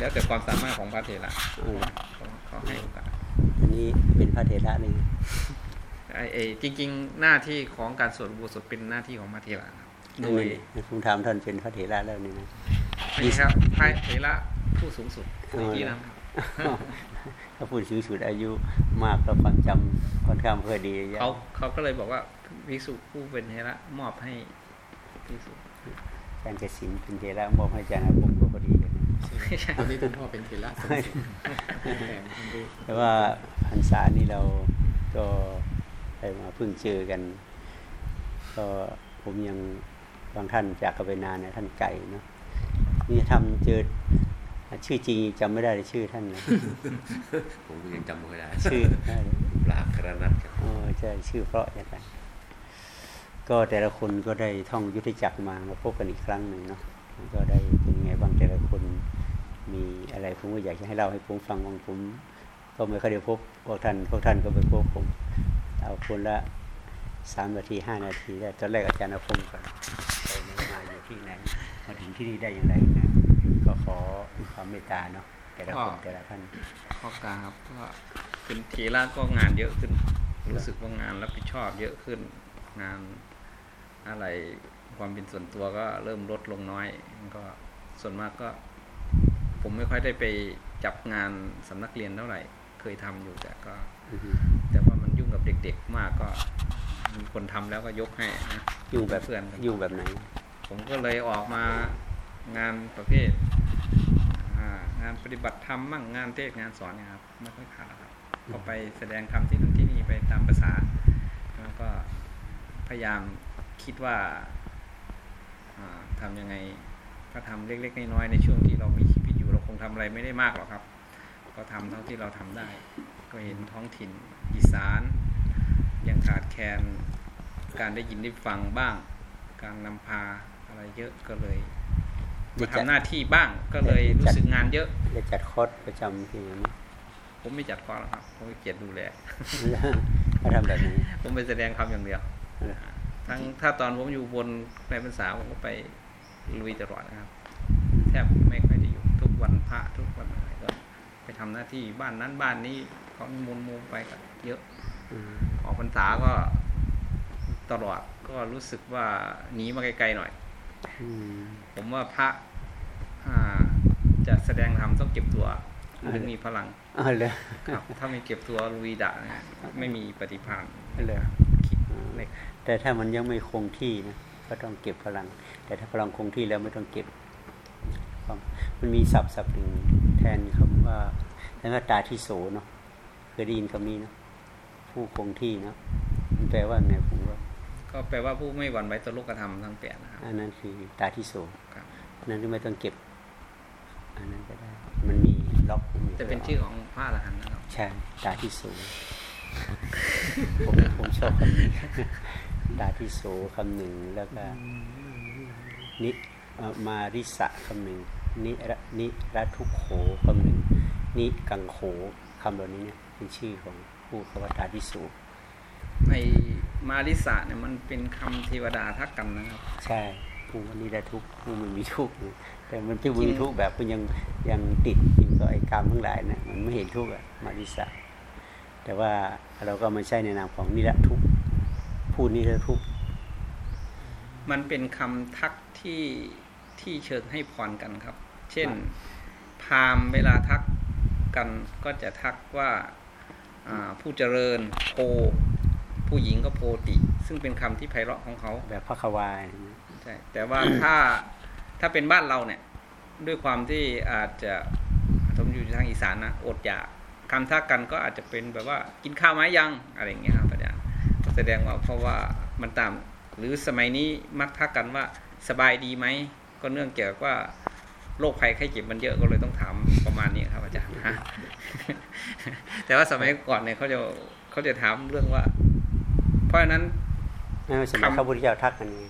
แล้วแต่ความสามารถของพระเถระเออเขาเขาให้โอกาสอันนี้เป็นพระเถระเลยไอ้ไอ้จริง ๆ หน้าที่ของการสวดอุโบสถเป็นหน้าที่ของพระเถระครับโดยนี่ผมถามท่านเป็นพระเถระแล้วนี่นะนี่ครับพระเถระผู้สูงสุดเออในที่นั้นครับถ้าพูดสูงสุดอายุมากแล้วความจำค่อนข้างเพื่อดียะเขาเขาก็เลยบอกว่าภิกษุผู้เป็นเถระมอบให้ภิกษุอาจารย์เกษินเป็นเถระมอบให้อาจารย์อาคมก็พอดี เลยนะไม่ใช่ตอนนี้คุณพ่อเป็นเทระสมสิทธิ์แต่คุณดูแต่ว่าพรรษานี้เราก็ได้มาเพิ่งเจอกัน ก็ผมยังบางท่านจากกันไปนานเนี่ยท่านไก่เนาะนี่ทำเจอชื่อจริงจำไม่ได้เลยชื่อท่านเลยผมก็ยังจำไม่ค่อยได้ ชื่อได้เลยปราบครนัทครับอ๋อใช่ชื่อเพราะอย่างไรก็แต่ละคนก็ได้ท่องยุทธจักรมามาพบกันอีกครั้งหนึ่งเนาะก็ได้เป็นยังไงบ้างแต่ละคน มีอะไรผมก็อยากจะให้เล่าให้ผมฟังบางผมก็ไม่ค่อยได้พบพวกท่านพวกท่านก็ไปพบผมเอาคนละสามนาทีห้านาทีได้ตอนแรกอาจารย์อาคมก่อนไปไหนมาอยู่ที่ไหนมาถึงที่นี่ได้อย่างไรนะก็ขอความเมตตาเนาะแต่ละคนแต่ละท่านข้อกลางครับก็เป็นเถระก็งานเยอะขึ้น รู้สึกว่างานรับผิดชอบเยอะขึ้นงานอะไรความเป็นส่วนตัวก็เริ่มลดลงน้อยก็ส่วนมากก็ ผมไม่ค่อยได้ไปจับงานสำนักเรียนเท่าไหร่ เคยทำอยู่แต่ก็อือฮึแต่ว่ามันยุ่งกับเด็กๆมากก็มีคนทำแล้วก็ยกให้นะยุ่งแบบเพื่อนกันยุ่งแบบไหน ผมก็เลยออกมางานประเภทอ่างานปฏิบัติธรรมมั่งงานเทศน์งานสอนเนี่ยครับไม่ค่อยขาดหรอกครับก็ไปแสดงธรรมที่นั่นที่นี่ไปตามภาษา แล้วก็พยายามคิดว่าอ่าทำยังไงก็ทำเล็ก ๆ น้อยๆในช่วงที่เรามี งทำอะไรไม่ได้มากหรอกครับ ก็ทำเท่าที่เราทำได้ ก็เห็นท้องถิ่นอีสาน ยังขาดแคลนการได้ยินได้ฟังบ้าง การนำพาอะไรเยอะก็เลยมาทำหน้าที่บ้างก็เลยรู้สึกงานเยอะจะจัดคอร์สประจำที่นี้ผมไม่จัดคอร์สหรอกครับผมไม่เกียรดูแลเขาทำแบบนี้ผมไปแสดงคำอย่างเดียวเหรอทั้งถ้าตอนผมอยู่บนในพรรษาผมก็ไปลุยตลอดนะครับ แทบไม่ค่อยได้อยู่ทุก วันพระทุกวันอะไรก็ไปทำหน้าที่บ้านนั้นบ้านนี้เขานิมนต์มูไปก็เยอะอืมออกพรรษาก็ตลอดก็รู้สึกว่าหนีมาไกลๆหน่อยอืมผมว่าพระอ่าจะแสดงธรรมต้องเก็บตัวถึงมีพลังอ๋อเลยครับถ้าไม่เก็บตัวลุยดะนะไม่มีปฏิภาณเลยคิดเล็กแต่ถ้ามันยังไม่คงที่นะก็ต้องเก็บพลัง แต่ถ้าพลังคงที่แล้วไม่ต้องเก็บ ความมันมีศัพท์ศัพท์หนึ่งแทนคำว่าแทนว่าตาที่โสเนาะเคยได้ยินคำนี้เนาะผู้คงที่เนาะมันแปลว่าไงผมว่า ก็แปลว่าผู้ไม่หวั่นไหวต่อโลกธรรมทั้งแปดนะครับอันนั้นคือตาที่โสครับอันนั้นก็ไม่ต้องเก็บ อันนั้นก็ได้ มันมีล็อกมันมีจะเป็นชื่อของพระอรหันต์นะครับใช่ตาที่โสผมผมชอบคำนี้ตาที่โสคำหนึ่งแล้วก็นิเอ่อมาริสะคำหนึ่ง นิระนิระทุกโขคำหนึ่งนิกังโขคำเหล่านี้เนี่ยเป็นชื่อของผู้ขวตาที่สูงในมาริสะเนี่ยมันเป็นคำเทวดาทักกันนะครับ ใช่ผู้ว่านิระทุกข์ผู้มันมีทุกข์เนี่ยแต่มันจะมีจริงทุกข์แบบมันยังยังติดอยู่กับไอ้กรรมทั้งหลายนะมันไม่เห็นทุกข์อะมาริสะแต่ว่าเราก็มาใช้ในนามของนิระทุกข์ผู้นิระทุกข์มันเป็นคำทักที่ ที่เชิงให้พรกันครับ เช่นพราหมณ์เวลาทักกันก็จะทักว่าอ่าผู้เจริญโพผู้หญิงก็โพติ ซึ่งเป็นคำที่ไพเราะของเขา แบบพระควายนะใช่แต่ว่าถ้าถ้าเป็นบ้านเราเนี่ย ด้วยความที่อาจจะผมอยู่ทางอีสานนะอดอยากคำทักกันก็อาจจะเป็นแบบว่ากินข้าวไหมยังอะไรอย่างเงี้ยครับอาจารย์ก็แสดงว่าเพราะว่ามันตาม หรือสมัยนี้มักทักกันว่าสบายดีไหม ก็เนื่องเกี่ยวกับว่าโรคภัยไข้เจ็บมันเยอะก็เลยต้องถามประมาณนี้ครับอาจารย์ฮะแต่ว่าสมัยก่อนเนี่ยเขาจะเขาจะถามเรื่องว่า เพราะฉะนั้นไม่ว่าสมัยคำข้าพุทธเจ้าทักกันไง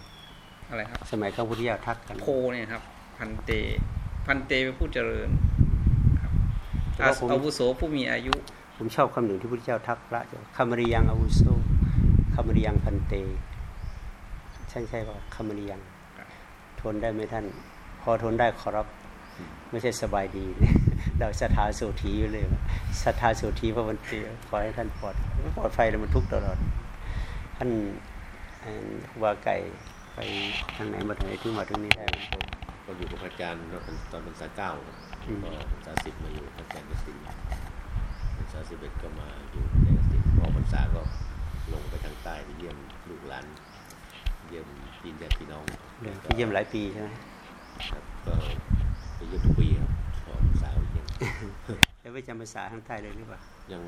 อะไรครับ สมัยข้าพุทธเจ้าทักกันโพเนี่ยครับ พันเต พันเตเป็นผู้เจริญครับแต่ว่าผมอาวุโสผู้มีอายุ ผมชอบคำหนึ่งที่พระพุทธเจ้าทักพระเจ้าคำริยังอาวุโสคำริยังพันเตใช่ใช่ป่ะคำริยังครับ ทนได้ไหมท่าน พอทนได้ขอรับ ไม่ใช่สบายดีเนี่ยเราศรัทธาโสธีอยู่เลยศรัทธาโสธีพระวันตีขอให้ท่านปลอดปลอดภัยแล้วมันทุกข์ตลอด ท่านเอ่อครูบาไก่ไปทางไหนมาทางไหนถึงมาถึงนี้ได้ก็อยู่กับพระอาจารย์ตอนพรรษาเก้าครับอืมก็พรรษาสิบมาอยู่พระอาจารย์กสินพรรษาสิบเอ็ดก็มาอยู่พระอาจารย์กสินพอพรรษาก็ลงไปทางใต้ไปเยี่ยมลูกหลานเยี่ยม พี่ญาติพี่น้องเดี๋ยวพี่เยี่ยมหลายปีใช่ไหมครับก็ไปเยี่ยมทุกปีครับพอพรรษาไปเยี่ยมแล้วไปจำภาษาทางใต้เลยหรือเปล่ายัง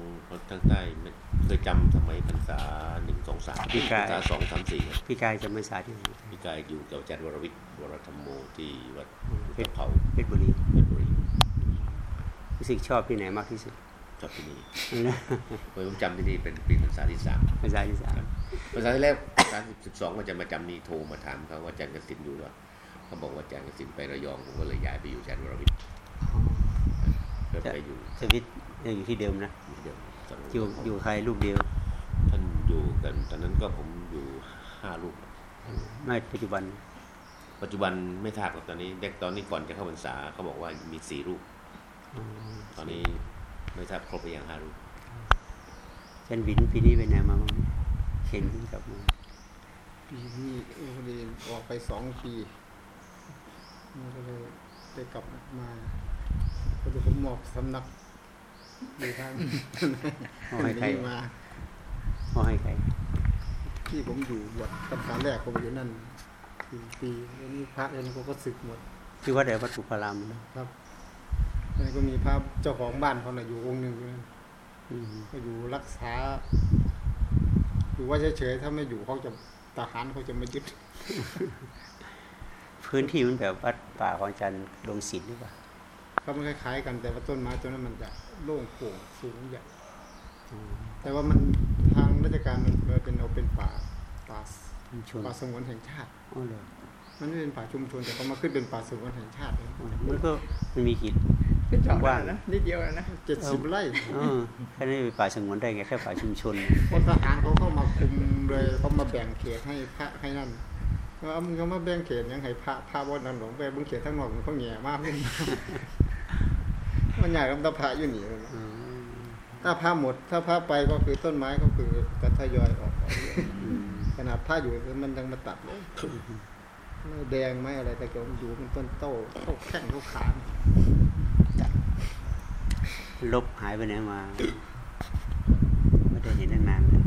ทางใต้ไม่เคยจำสมัยพรรษาหนึ่งสองสามปีกายพรรษาสองสามสี่ครับพี่กายจำภาษาที่ไหนพี่กายอยู่กับอาจารย์วรวิทย์วรธรรมโมที่วัดเพพุทชธรเผาเพชรบุรีเพชรบุรีรู้สึกชอบที่ไหนมากที่สุด ชอบที่นี่เคยผมจำที่นี่เป็นปีพรรษาที่สามภาษาที่สามภาษาที่แรกภาษาสิบสองก็จะมาจำนี่โทรมาถามเขาว่าอาจารย์กสินอยู่หรือเปล่าเขาบอกว่าอาจารย์กสินไประยองผมก็เลยย้ายไปอยู่อาจารย์วรวิทย์ก็ไปอยู่สวิตยังอยู่ที่เดิมนะที่เดิมตอนนั้นอยู่อยู่ใครลูกเดียว ท่านอยู่กันตอนนั้นก็ผมอยู่ห้าลูกไม่ปัจจุบัน ปัจจุบันไม่ทราบครับตอนนี้เด็กตอนนี้ก่อนจะเข้าพรรษาเขาบอกว่ามีสี่ลูกตอนนี้ ไม่ทราบครบไปยังห้าลูกจันวินปีนี้ไปไหนมาบ้างเห็นกลับมาปีนี้เออพอดีออกไปสองปีมันก็เลยได้กลับมาพอดีผมมอบสำนักอยู่ทางเอาให้ใครนี้มาเอาให้ใครที่ผมอยู่บวชพรรษาแรกผมอยู่นั่นสี่ปีแล้วนี่พระเองเขาก็ศึกหมดที่วัดไหนวัดสุพารามนะครับ แล้วก็มีพระเจ้าของบ้านเขาน่ะอยู่องค์หนึ่งอยู่นั่นอืมก็อยู่รักษา อยู่ว่าเฉยๆถ้าไม่อยู่เขาจะทหารเขาจะมายึด พื้นที่มันแบบวัดป่าของอาจารย์ดวงศิลป์หรือเปล่าเขามันคล้ายๆกันแต่ว่าต้นไม้ต้นนั้นมันจะโล่งโปร่งสูงใหญ่อ๋อแต่ว่ามันทางราชการมันเป็นเอาเป็นป่าป่าชุมชนป่าสงวนแห่งชาติอ๋อเหรอมันไม่เป็นป่าชุมชนแต่เขามาขึ้นเป็นป่าสงวนแห่งชาติอ๋อมันก็มันมีกี่ เป็นจอดกว้างนะนิดเดียวนะเจ็ดสิบไร่เออแค่นี้เป็นป่าสงวนได้ไงแค่ป่าชุมชนพอทหารเขาเข้ามาคุมเลยเขามาแบ่งเขตให้พระให้นั่นว่ามึงเขามาแบ่งเขตยังให้พระพระบนนั้นหลงไปบึงเขตทั้งหมดมันเขาแง่มากเลยมันใหญ่กับตาพระอยู่นี่เลยนะอืมถ้าพระหมด ถ้าพระไปก็คือต้นไม้ก็คือจะทยอยออกออกเรื่อยอืมขนาดพระอยู่มันยังมาตัดเลยไม่แดงไม่อะไรแต่เกิดมันอยู่เป็นต้นโต้โต้แข้งโต้ขา ลบหายไปไหนมา ไม่ได้เห็นตั้งนานแล้ว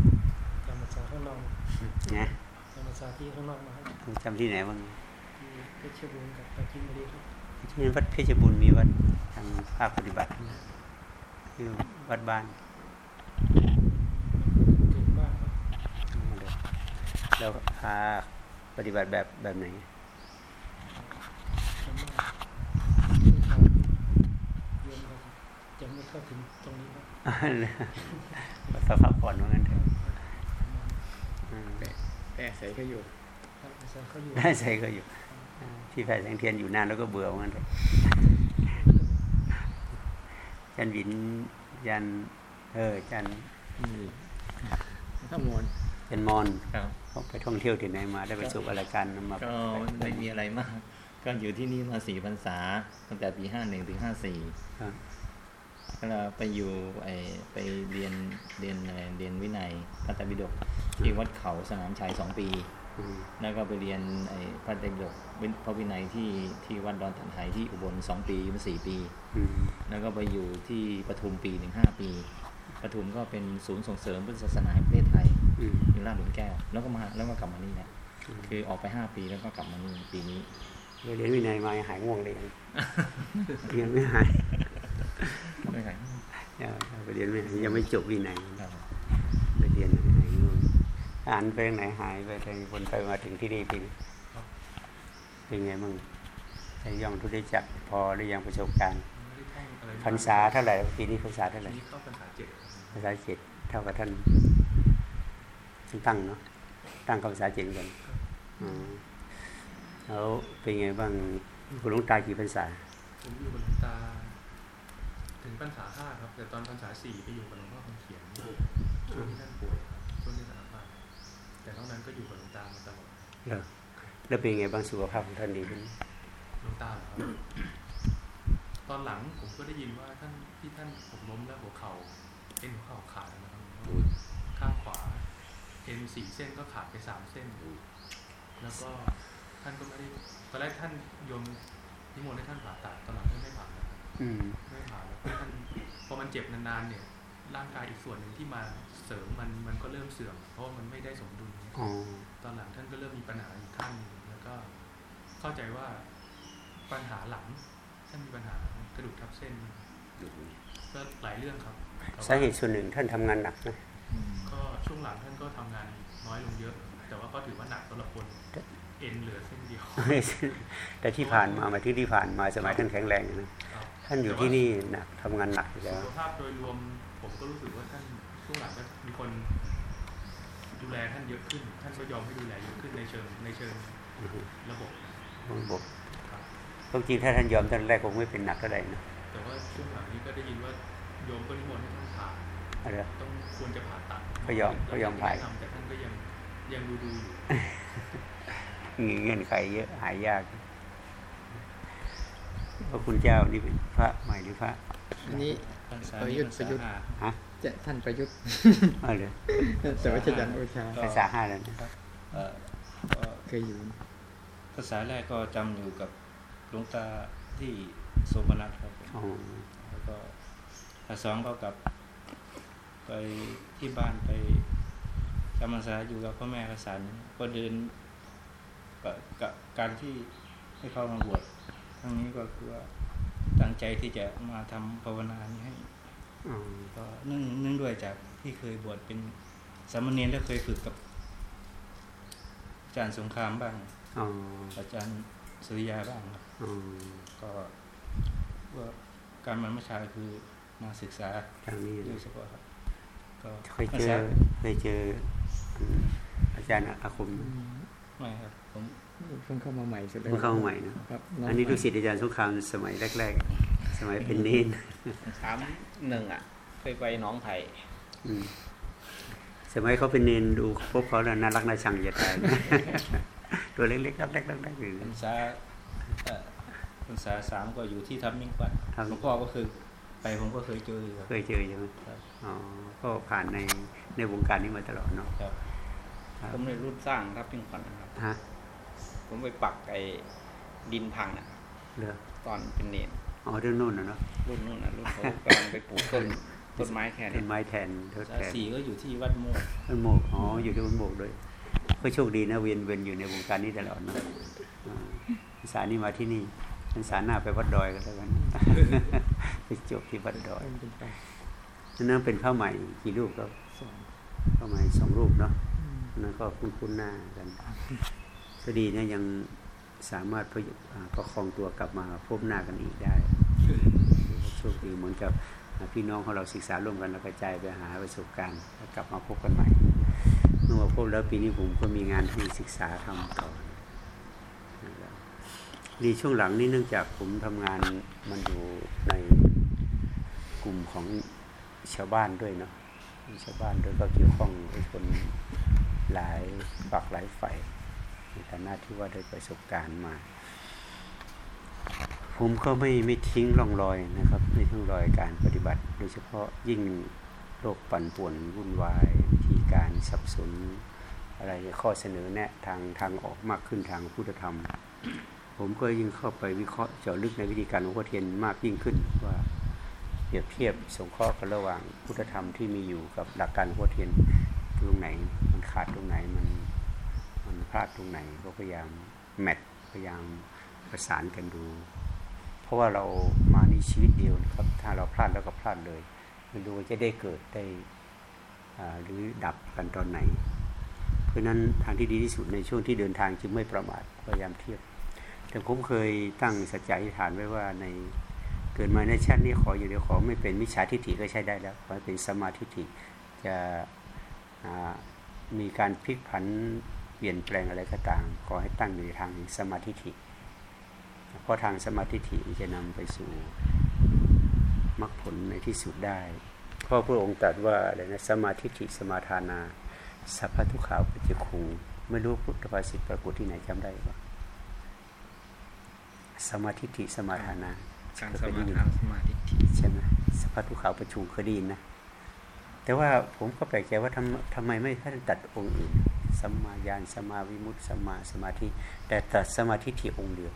จำภาษาข้างนอกนะจำภาษาที่ข้างนอกมาครับจำที่ไหนบ้างที่เพชรบูรณ์กับปราจีนบุรีครับที่วัดเพชรบุญมีวัดทางภาคปฏิบัติคือวัดบ้านเก่งมากครับแล้วพาปฏิบัติแบบแบบไหน จำมากไม่ทันเรียนครับ ยังไม่เข้าถึงตรงนี้ครับสภาพผ่อนว่างั้นเถอะอืมแต่ใส่ก็อยู่ครับภาษาเขาอยู่ได้ใส่ก็อยู่ ที่แผ่แสงเทียนอยู่นานแล้วก็เบื่อว่างั้นเถอะจันวินยันเออจันทั้งมวลจันมอนครับเขาไปท่องเที่ยวที่ไหนมาได้ประสบอะไรกันมาก็ไม่มีอะไรมาก ก็อยู่ที่นี่มาสี่พรรษาตั้งแต่ปีห้าหนึ่งถึงห้าสี่ครับก็ เราไปอยู่ไอไปเรียนเรียนอะไรเรียนวินัยพระไตรปิฎกที่วัดเขาสนามชัยสองปีอืมแล้วก็ไปเรียนไอพระไตรปิฎกวิพระวินัยที่ที่วัดดอนถันไหที่อุบลสองปีมาสี่ปีอืมแล้วก็ไปอยู่ที่ปทุมปีหนึ่งห้าปีปทุมก็เป็นศูนย์ส่งเสริมพุทธศาสนาแห่งประเทศไทยอืมอยู่ลาดหลุมแก้ว แล้วก็มาแล้วก็กลับมานี่แหละคือออกไปห้าปีแล้วก็กลับมานี่ปีนี้เรียนวินัยมายังหายง่วงเลยยังยังไม่หาย ไม่ใช่ยังไปเรียนวินัยยังไม่จบวินัยครับไปเรียนหายง่วงอ่านไปทางไหนหายไปทางคนไปมาถึงที่นี่ปีนี้เป็นไงบ้างใช้ย่องทุได้จักพอหรือยังประสบการณ์พรรษาเท่าไหร่ปีนี้พรรษาเท่าไหร่นี่เข้าพรรษาเจ็ดพรรษาเจ็ดเท่ากับท่านท่านตั้งเนาะตั้งกับพรรษาเจ็ดเหมือนกันอืมแล้วเป็นไงบ้างคุณหลุงตากี่พรรษาผมอยู่กับหลวงตาถึง พรรษาห้าครับ แต่ตอนพรรษาสี่ไปอยู่กับหลวงพ่อคำเขียนช่วงที่ท่านป่วยครับช่วงที่สารภาพแต่นอกนั้นก็อยู่กับหลวงตามาตลอดเหรอแล้วเป็นไงบ้างสุขภาพของท่านดีขึ้นหลวงตาเหรอครับตอนอนหลังผมก็ได้ยินว่าท่านที่ท่านผมล้มแล้วหัวเข่าเอ็นหัวเข่าขาดนะครับอุ้ยข้างขวาเอ็นสี่เส้นก็ขาดไปสามเส้นอุ้ยแล้วก็ท่านก็ไม่ได้ตอนแรกท่านโยมนิมนต์ให้ท่านผ่าตัดตอนหลังท่านไม่ผ่านะครับอืม ไม่ผ่าแล้วท่านพอมันเจ็บนานๆเนี่ย ร่างกายอีกส่วนหนึ่งที่มาเสริมมันมันก็เริ่มเสื่อม เพราะว่ามันไม่ได้สมดุลอ๋อตอนหลังท่านก็เริ่มมีปัญหาอีกขั้นหนึ่งแล้วก็เข้าใจว่าปัญหาหลังท่านมีปัญหากระดูกทับเส้นอุ้ยก็หลายเรื่องครับแต่ว่สาเหตุส่วนหนึ่งท่านทำงานหนักนะก็ช่วงหลังท่านก็ทำงานน้อยลงเยอะ แต่ว่าก็ถือว่าหนักสำหรับคนเอ็นเหลือเส้นเดียวแต่ที่ผ่านมาหมายถึงที่ผ่านมาสมัยท่านแข็งแรงนะครับ ท่านอยู่ที่นี่หนักทำงานหนักอยู่แล้วสุขภาพโดยรวมผมก็รู้สึกว่าท่านช่วงหลังก็มีคนดูแลท่านเยอะขึ้น ท่านก็ยอมให้ดูแลเยอะขึ้นในเชิงในเชิงระบบนะระบบครับความจริงถ้าท่านยอมตอนแรกคงไม่เป็นหนักเท่าไหร่นะแต่ว่าช่วงหลังนี้ก็ได้ยินว่าโยมก็นิมนต์ให้ท่านผ่าอะไรนะต้องควรจะผ่าตัดก็ยอมก็ยอมผ่าแนะนำแต่ท่านก็ยังยังดูดูอยู่มีเงื่อนไขเยอะหายยาก พระคุณเจ้านี่เป็นพระใหม่หรือพระอันนี้พรรษาประนี้ยุทพธ์รรษาประยุทธ์ห้าฮะจะท่านประยุทธ์อ๋อเลยแต่ว่าจะยันโอชาภาษาห้าแล้วนะเอ่อก็เคยอยู่ภาษาแรกก็จำอยู่กับหลวงตาที่โสมนัสครับผมอ๋อแล้วก็ภาษาสองก็กลับ ไปที่บ้านไปจำพรรษาอยู่กับพ่อแม่ภาษานี้ก็เดินกับกับการที่ให้เข้ามาบวชค รั้งนี้ก็คือว่าตั้งใจที่จะมาทำภาวนานี้ให้อ๋อก็เนื่องเนื่องด้วยจากที่เคยบวชเป็นสามเณรแล้วเคยฝึกกับอาจารย์สงครามบ้างอ๋ออาจารย์สุริยาบ้างครับอ๋อก็ว่าการมันไม่ชาคือมาศึกษาทางนี้โดนะยเฉพาะครับก็เคยเจอเคยเจออืมอาจารย์อาคมไม่ครับผม เพิ่งเข้ามาใหม่สุดเลยเพิ่งเข้ามาใหม่นะครับอันนี้ลูกศิษย์อาจารย์สงครามสมัยแรก ๆ สมัยเป็นเนนสามหนึ่งอะ เคยไปหน้องไผ่อืมสมัยเขาเป็นเนนดูพวกเขาแล้วน่ารักน่าชังจะตายตัวเล็กๆเล็กๆเล็กๆอยู่พรรษาเอ่อพรรษาสามก็อยู่ที่ทับมิ่งปัดครับหลวงพ่อก็คือไปผมก็เคยเจออยู่ครับเคยเจอใช่ไหมครับอ๋อก็ผ่านในในวงการนี้มาตลอดเนาะครับครับผมในรุ่นสร้างทับพิงขวัญนะครับฮะ ผมไปปักไอ้ดินพังนะครับเหลือตอนเป็นเนรอ๋อเรื่องนู่นนะเนาะรุ่นนู้นนะรุ่นเขากำลังไปปลูกต้นต้นไม้แค่ต้นี้นไม้แทนทดพรรษาแทนสี่ก็อยู่ที่วัดโมกต้นโมกอ๋ออยู่ที่ต้นโมกด้วยก็โชคดีนะเวียนเวียนอยู่ในวงการนี้ตลอดเนาะอ่าพรรษานี้มาที่นี่พรรษาหน้าไปวัดดอยกันแล้วกันไปจบที่วัดดอยเพิ่งเป็นไปนั่นเป็นผ้าใหม่กี่รูปครับสองผ้าใหม่สองรูปเนาะอืมนั่นก็คุ้นๆหน้ากัน ก็ดีนะยังสามารถประคองตัวกลับมาพบหน้ากันอีกได้โชคดีเหมือนกับพี่น้องของเราศึกษาร่วมกันแล้วกระจายไปหาประสบการณ์แล้วกลับมาพบกันใหม่เมื่อมาพบแล้วปีนี้ผมก็มีงานที่ศึกษาทำต่อดีช่วงหลังนี่เนื่องจากผมทำงานมันอยู่ในกลุ่มของชาวบ้านด้วยเนาะชาวบ้านด้วยก็เกี่ยวข้องกับคนหลายฝักหลายฝ่าย ในฐานะที่ว่าได้ประสบการณ์มา ผมก็ไม่ไม่ทิ้งร่องรอยนะครับไม่ทิ้งรอยการปฏิบัติ โดยเฉพาะยิ่งโลกปั่นป่วนวุ่นวายวิธีการสับสน อะไรข้อเสนอแนะทางทางออกมากขึ้นทางพุทธธรรม ผมก็ยิ่งเข้าไปวิเคราะห์เจาะลึกในวิธีการหลวงพ่อเทียนมากยิ่งขึ้นว่าเปรียบเทียบสงเคราะห์กันระหว่างพุทธธรรมที่มีอยู่กับหลักการหลวงพ่อเทียนตรงไหนมันขาดตรงไหนมัน ลาดตรงไหน ก็พยายามแมทพยายามประสานกันดู เพราะว่าเรามานี่ชีวิตเดียวนะครับ ถ้าเราพลาดแล้วก็พลาดเลยไม่รู้ว่าจะได้เกิดได้หรือดับกันตอนไหน เพราะนั้นทางที่ดีที่สุดในช่วงที่เดินทางจึงไม่ประมาทพยายามเทียบ แต่ผมเคยตั้งสัจจะอธิษฐานไว้ว่าในเกิดมาในชาตินี้ขออยู่เดียวขอไม่เป็นมิจฉาทิฏฐิก็ใช้ได้แล้วขอเป็นสมาธิฏฐิจะมีการพลิกผัน เปลี่ยนแปลงอะไรก็ตาม ขอให้ตั้งอยู่ในทางสมาธิฏฐิเพราะทางสมาธิฏฐิจะนำไปสู่มรรคผลในที่สุดได้เพราะพระองค์ตรัสว่าอะไรนะสมาธิฏฐิสมาทานาสัพพทุกขาปัจจคูไม่รู้พุทธภาษิตปรากฏที่ไหนจำได้ปะสมาธิฏฐิสมาทานาการเคสยได้มายินทานสมาธิฏฐิใช่ไหมสภาพภูเขาประชุมเคยได้ยินนะแต่ว่าผมก็แปลกใจว่าทำทำไมไม่ท่านตัดองค์อื่น สัมมาญาณสัมมาวิมุตติสัมมาสมาธิ แต่ตัดสมาธิที่องค์เดียว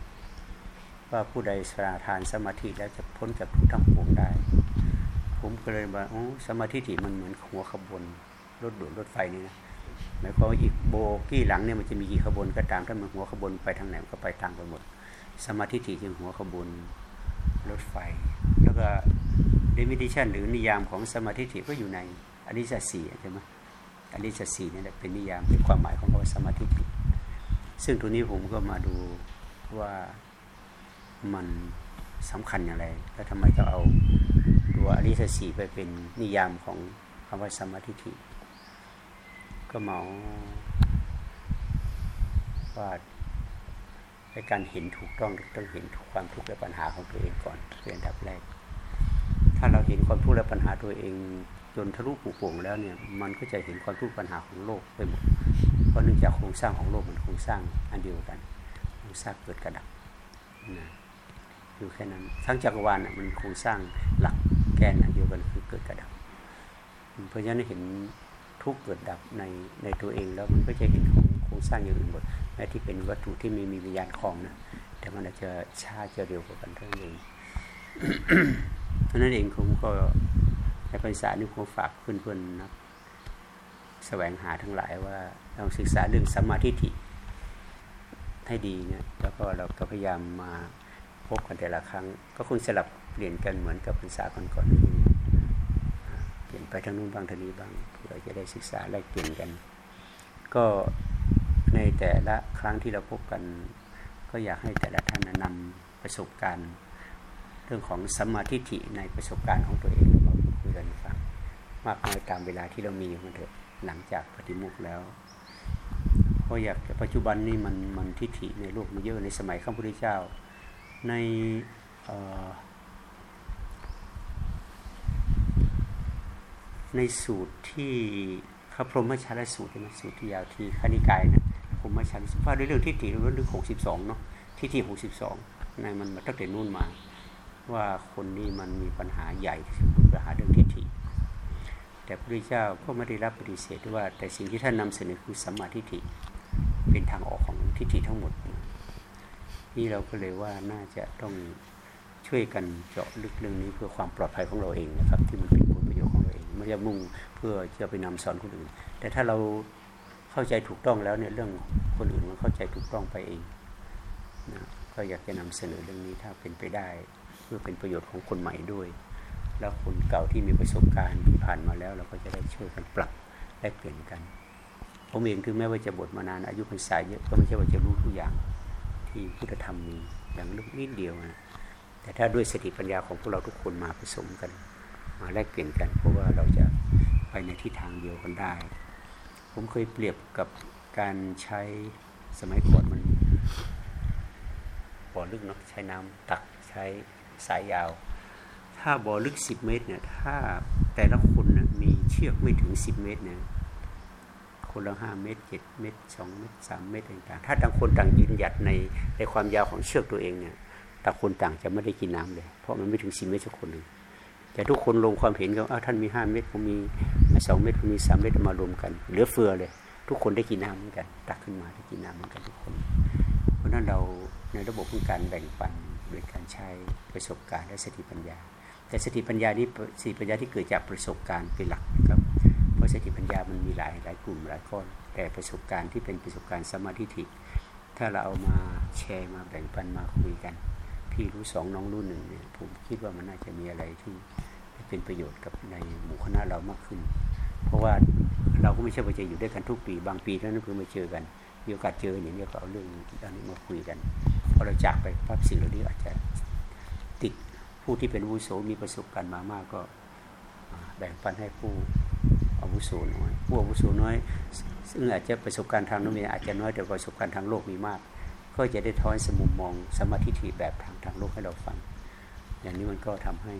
ว่าผู้ใดสมาทานสมาธิแล้วจะพ้นจากทุกข์ทั้งปวงได้ ผมก็เลยว่าโอ้สมาธิที่มันเหมือนหัวขบวนรถด่วนรถไฟนี่นะหมายความว่าอีกโบกี้หลังเนี่ยมันจะมีกี่ขบวนก็ตามถ้ามันหัวขบวนไปทางไหนมันก็ไปทางไปหมด สมาธิที่จึงหัวขบวนรถไฟ แล้วก็ definition หรือนิยามของสมาธิถิก็อยู่ในอริยสัจสี่ใช่ไหม อริยสัจสี่นี่แหละเป็นนิยามเป็นความหมายของคำว่าสมาธิถิซึ่งตัวนี้ผมก็มาดูว่ามันสำคัญอย่างไร แล้วทำไมต้องเอาตัวอริยสัจสี่ไปเป็นนิยามของคำว่าสมาธิิก็เมาว่าในการเห็นถูกต้องต้องเห็นทุกความทุกข์และปัญหาของตัวเองก่อนเป็นอันดับแรก ถ้าเราเห็นความทุกข์และปัญหาตัวเอง จนทะลุปุโป่งแล้วเนี่ยมันก็จะเห็นความทุกข์ปัญหาของโลกไปหมดเพราะเนื่องจากโครงสร้างของโลกมันโครงสร้างอันเดียวกันโครงสร้างเกิดกระดับนะอยู่แค่นั้นทั้งจักรวาลมันโครงสร้างหลักแกนอันเดียวกันคือเกิดกระดับ เพราะฉะนั้นเห็นทุกเกิดดับในในตัวเองแล้วมันก็จะเห็นของโครงสร้างอย่างอื่นหมดแม้ที่เป็นวัตถุที่ไม่มีวิญญาณคลองนะแต่มันอาจจะช้าจะเร็วกว่ากันเท่านั้นเองเพราะนั้นเองผมก็ ในภาษานี้ผมฝากเพื่อนๆนะแสวงหาทั้งหลายว่าเราศึกษาเรื่องสัมมาทิฏฐิให้ดีเนี่ยแล้วก็เราก็พยายามมาพบกันแต่ละครั้ง ก็คงสลับเปลี่ยนกันเหมือนกับภาษาก่อนๆนี้เปลี่ยนไปทางนู้นบ้างทางนี้บ้างเพื่อจะได้ศึกษาแลกเปลี่ยนกัน ก็ในแต่ละครั้งที่เราพบกัน ก็อยากให้แต่ละท่านนำประสบการณ์ เรื่องของสัมมาทิฏฐิในประสบการณ์ของตัวเอง ยกันฟังมากน้อยตามเวลาที่เรามีมันเถอะหลังจากปฏิโมกข์แล้วเพราะอยากปัจจุบันนี้มันมันทิฏฐิในโลกมันเยอะในสมัยข้าพุทธเจ้า ในในสูตรที่พระพรหมชาลสูตรใช่ไหมสูตรที่ยาวที่คณิกายนะพรหมชาลสูตรว่าด้วยเรื่องทิฏฐิเรื่องเรื่องหกสิบสองเนาะทิฏฐิหกสิบสองในมันมาตั้งแต่นู่นมา ว่าคนนี้มันมีปัญหาใหญ่คือปัญหาเรื่องทิฏฐิ แต่พระพุทธเจ้าก็ไม่ได้รับปฏิเสธด้วยว่า แต่สิ่งที่ท่านนำเสนอคือสัมมาทิฏฐิเป็นทางออกของทิฏฐิทั้งหมด นี่เราก็เลยว่าน่าจะต้องช่วยกันเจาะลึกเรื่องนี้เพื่อความปลอดภัยของเราเองนะครับ ที่มันเป็นผลประโยชน์ของเราเองไม่ใช่มุ่งเพื่อจะไปนำสอนคนอื่น แต่ถ้าเราเข้าใจถูกต้องแล้วเนี่ยเรื่องคนอื่นมันเข้าใจถูกต้องไปเองนะก็อยากจะนำเสนอเรื่องนี้ถ้าเป็นไปได้ พื่อเป็นประโยชน์ของคนใหม่ด้วย แล้วคนเก่าที่มีประสบการณ์ที่ผ่านมาแล้ว เราก็จะได้ช่วยกันปรับแลกเปลี่ยนกันผมเองถึงแม้ว่าจะบวชมานานอายุพรรษาเยอะก็ไม่ใช่ว่าจะรู้ทุกอย่างที่พุทธธรรมมีอย่างลึกนิดเดียวนะแต่ถ้าด้วยสติปัญญาของพวกเราทุกคนมาผสมกัน มาแลกเปลี่ยนกัน เพราะว่าเราจะไปในทิศทางเดียวกันได้ ผมเคยเปรียบกับการใช้สมัยก่อนมันบ่อลึกเนาะใช้น้ำตักใช้ สายยาว ถ้าบ่อลึก10เมตรเนี่ยถ้าแต่ละคนนะมีเชือกไม่ถึง10เมตรเนี่ยคนละห้าเมตรเจ็ดเมตรสองเมตรสามเมตรต่างๆ ถ้าต่างคนต่างยืนหยัดในในความยาวของเชือกตัวเองเนี่ยต่างคนต่างจะไม่ได้กินน้ำเลย เพราะมันไม่ถึงสิบเมตรสักคนหนึ่งแต่ทุกคนลงความเห็นกันอ้าท่านมีห้าเมตรผมมีสองเมตรผมมีสามเมตรมารวมกันเหลือเฟือเลย ทุกคนได้กินน้ำเหมือนกัน ตักขึ้นมาได้กินน้ำเหมือนกันทุกคน เพราะฉะนั้นเราในระบบของการแบ่งปัน โดยการใช้ประสบการณ์และสติปัญญา แต่สติปัญญานี้สติปัญญาที่เกิดจากประสบการณ์เป็นหลักนะครับเพราะสติปัญญามันมีหลายหลายกลุ่มหลายข้อแต่ประสบการณ์ที่เป็นประสบการณ์สมาธิิถ้าเราเอามาแชร์มาแบ่งปันมาคุยกัน พี่รู้สองน้องรู้หนึ่งเนี่ยผมคิดว่ามันน่าจะมีอะไรที่เป็นประโยชน์กับในหมู่คณะเรามากขึ้น เพราะว่าเราก็ไม่ใช่ว่าจะอยู่ด้วยกันทุกปี บางปีแล้วนั่นเพิ่งมาเจอกันมีโอกาสเจออย่างนี้ก็เอาเรื่องด้านนี้มาคุยกัน อเราจากไปปั๊บสิ่งเหล่านี้อาจจะติดผู้ที่เป็นวุโสมีประสบการณ์มามากก็แบ่งปันให้ผู้อาวุโสน้อยผู้อาวุโสน้อย ซึ่งอาจจะประสบการณ์ทางโน้นมีอาจจะน้อยแต่ประสบการณ์ทางโลกมีมาก ก็จะได้ท้อยสมุมมองสมาธิฐิแบบทางทางโลกให้เราฟัง อย่างนี้มันก็ทำให้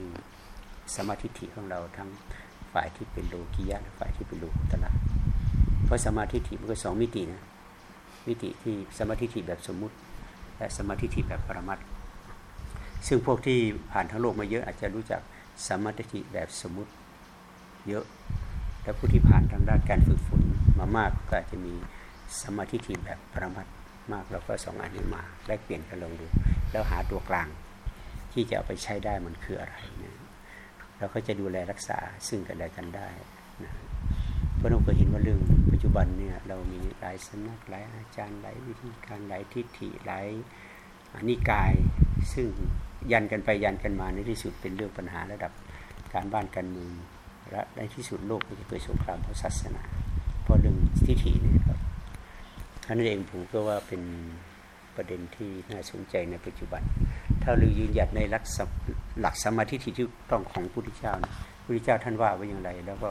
สมาธิฐิของเราทั้งฝ่ายที่เป็นโลกียะและฝ่ายที่เป็นโลกุตละเพราะสมาธิฐิมันก็สองมิตินะมิติที่สมาธิฐิแบบสมมุติ และสมาธิฐิแบบปรมัตซึ่งพวกที่ผ่านทั้งโลกมาเยอะอาจจะรู้จักสมาทิแบบสมมติเยอะแต่ผู้ที่ผ่านทางด้านการฝึกฝนมามากก็อาจจะมีสมาทิฏฐิแบบประมัดมากเราก็สองอันนี้มาแลกเปลี่ยนกันลองดู แล้วหาตัวกลางที่จะเอาไปใช้ได้มันคืออะไรนะแล้วก็จะดูแลรักษาซึ่งกันและกันได้ พระเราเคยเห็นว่าเรื่องปัจจุบันเนี่ยเรามีหลายสำนักหลายอาจารย์หลายวิธีการหลายทิฏฐิหลายนิกาย ซึ่งยันกันไปยันกันมาในที่สุดเป็นเรื่องปัญหาระดับการบ้านการเมืองและในที่สุดโลกก็จะเกิดสงครามเพราะศาสนา เพราะเรื่องทิฏฐินี่ครับท่านนเองผมก็ว่าเป็นประเด็นที่น่าสนใจในปัจจุบัน ถ้าเรายืนหยัดในหลักสมหลักสมาธิที่ถูกต้องของพระพุทธเจ้าพระพุทธเจ้าท่านว่าไว้อย่างไร แล้วก็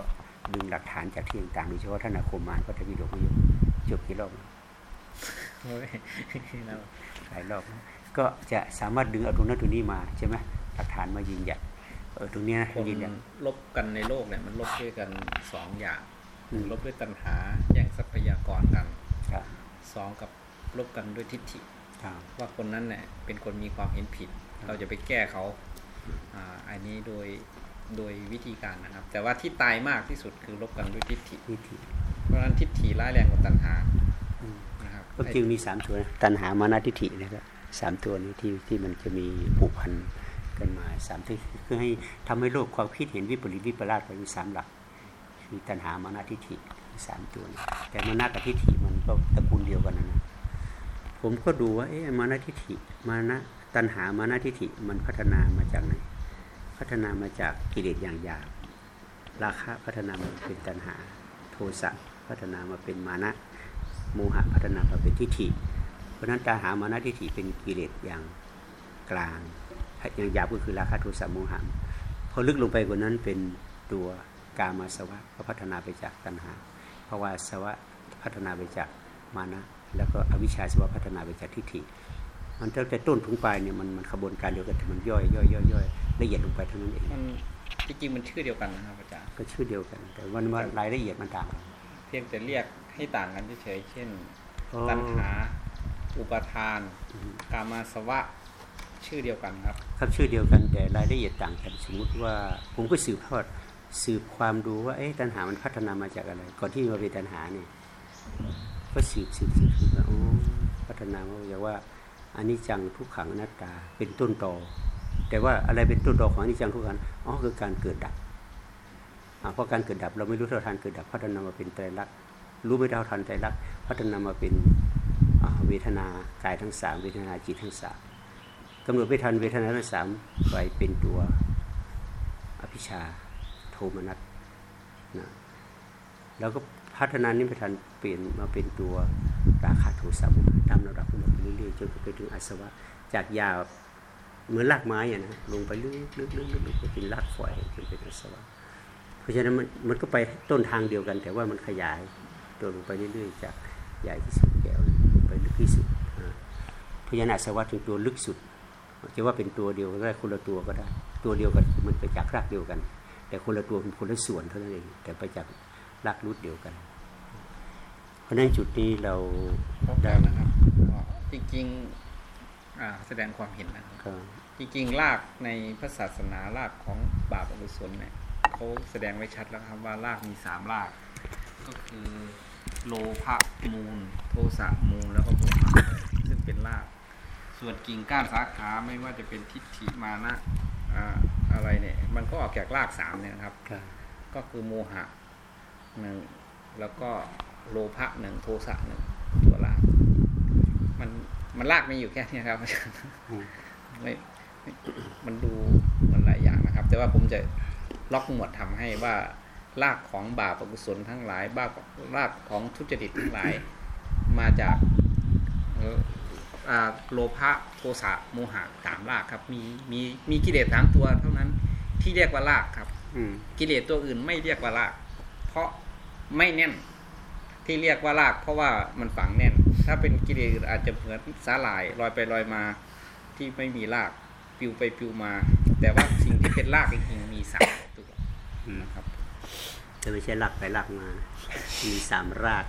ดึงหลักฐานจากที่ต่างๆโดยเฉพาะท่านอาคมมานก็ทวีดกมาเยอะจบกี่รอบโอ้ยเราหลายรอบนะก็จะสามารถดึงเอาตรงนั้นตรงนี้มาใช่ไหมหลักฐานมายืนหยัดเออตรงเนี้ยนะคนยืนหยัดลบกันในโลกเนี่ยมันลบด้วยกันสองอย่างอืมลบด้วยตัณหาแย่งทรัพยากรกันครับสองกับลบกันด้วยทิฏฐิครับว่าคนนั้นเนี่ยเป็นคนมีความเห็นผิด เราจะไปแก้เขาอ่าอันนี้โดย โดยวิธีการนะครับ แต่ว่าที่ตายมากที่สุดคือลบกันด้วยทิฏฐิวิธีเพราะฉะนั้นทิฏฐิร้ายแรงกว่าตัณหาอืมนะครับก็จึงมีสามตัวนะตัณหามานาทิฏฐินะครับสามตัวนี้ที่ที่มันจะมีผูกพันกันมาสามที่คือให้ทำให้โลกความคิดเห็นวิปริตวิปลาสไปมีสามหลักคือตัณหามานาทิฏฐิสามตัวนี้แต่มานากับทิฏฐิมันก็ตระกูลเดียวกันนะนะ ผมก็ดูว่าเอ๊ะมานาทิฏฐิมานะตัณหามานาทิฏฐิมันพัฒนามาจากไหน พัฒนามาจากกิเลสอย่างหยาบราคะพัฒนามาเป็นตัณหา โทสะพัฒนามาเป็นมานะ โมหะพัฒนามาเป็นทิฏฐิ เพราะนั้นตาหามานะทิฏฐิเป็นกิเลสอย่างกลาง อย่างหยาบก็คือราคะโทสะโมหะพอลึกลงไปกว่านั้นเป็นตัวกามาสวะก็พัฒนาไปจากตัณหาภาวาสวะพัฒนาไปจากมานะ แล้วก็อวิชชาสวะพัฒนาไปจากทิฏฐิ มันตั้งแต่ต้นถึงปลายเนี่ยมันมันขบวนการเดียวกันแต่มันย่อยย่อยย่อยย่อย ละเอียดลงไปเท่านั้นเองมันจริงๆมันชื่อเดียวกันนะครับอาจารย์ก็ชื่อเดียวกัน แต่วันว่ารายละเอียดมันต่างกันเพียงแต่เรียกให้ต่างกันเฉยๆเช่นอ๋อตัณหาอุปทานอืมกามาสวะชื่อเดียวกันครับ ครับชื่อเดียวกันแต่รายละเอียดต่างกันสมมุติว่าผมก็สืบทอดสืบความดูว่าเอ๊ะตัณหามันพัฒนามาจากอะไร ก่อนที่มาเป็นตัณหาเนี่ยก็สืบสืบสืบสืบว่าอ๋อพัฒนามาจากว่าอันนี้จังทุกขังอนัตตาเป็นต้นตอ แต่ว่าอะไรเป็นต้นตอของอนิจจังทุกขังอ๋อคือการเกิดดับเพราะการเกิดดับเราไม่รู้เท่าทันเกิดดับพัฒนามาเป็นไตรลักษณ์รู้ไม่เท่าทันไตรลักษณ์พัฒนามาเป็นเวทนากายทั้งสามเวทนาจิตทั้งสามกำหนดไม่ทันเวทนาทั้งสามไปเป็นตัวอภิชาโทมนัสนะแล้วก็พัฒนานี้ไปทันเปลี่ยนมาเป็นตัวราคะโทสะโมตามระดับขึ้นมาไปเรื่อยๆจนไปถึงอสวะจากยาว เหมือนรากไม้อะนะลงไปลึกๆลึกๆลึกๆไปเป็นรากฝอยจนเป็นอาสวะเพราะฉะนั้นมันมันก็ไปต้นทางเดียวกัน แต่ว่ามันขยายตัวลงไปเรื่อยๆจากใหญ่ที่สุดแก้วลงไปลึกที่สุดอ่าเพราะฉะนั้นอาสวะถึงตัวลึกสุดจะว่าเป็นตัวเดียวก็ได้คนละตัวก็ได้ ตัวเดียวกันมันไปจากรากเดียวกัน แต่คนละตัวเป็นคนละส่วนเท่านั้นเองแต่ไปจากรากรูทเดียวกัน เพราะฉะนั้นจุดนี้เราพบได้กันนะครับก็จริงๆอ่าแสดงความเห็นนะครับก็ จริงๆรากในพระศาสนารากของบาปอกุศลเนี่ยเขาแสดงไว้ชัดแล้วครับว่ารากมีสามราก ก็คือโลภะมูล โทสะมูลแล้วก็โมหะซึ่งเป็นราก ส่วนกิ่งก้านสาขาไม่ว่าจะเป็นทิฏฐิมานะอ่าอะไรเนี่ย มันก็ออกจากรากสามเนี่ยนะครับก็ก็คือโมหะหนึ่งแล้วก็โลภะหนึ่งโทสะหนึ่งตัวราก มันมันรากไม่อยู่แค่เนี้ครับอาจารย์อืมไม่ไม่มันดูมันหลายอย่างนะครับ แต่ว่าผมจะล็อกหมวดทำให้ว่ารากของบาปอกุศลทั้งหลายบ้ารากของทุจริตทั้งหลาย มาจากเอ่ออ่าโลภะโทสะโมหะสามรากครับ มีมีมีกิเลสสามตัวเท่านั้นที่เรียกว่ารากครับอืมกิเลสตัวอื่นไม่เรียกว่าราก เพราะไม่แน่นที่เรียกว่าราก เพราะว่ามันฝังแน่น ถ้าเป็นกิเลสอื่นอาจจะเหมือนสาหร่ายลอยไปลอยมาที่ไม่มีราก ปลิวไปปลิวมา แต่ว่าสิ่งที่เป็นรากจริงๆมีสามตัวอืมนะครับจะไม่ใช่รากไปรากมา มีสามราก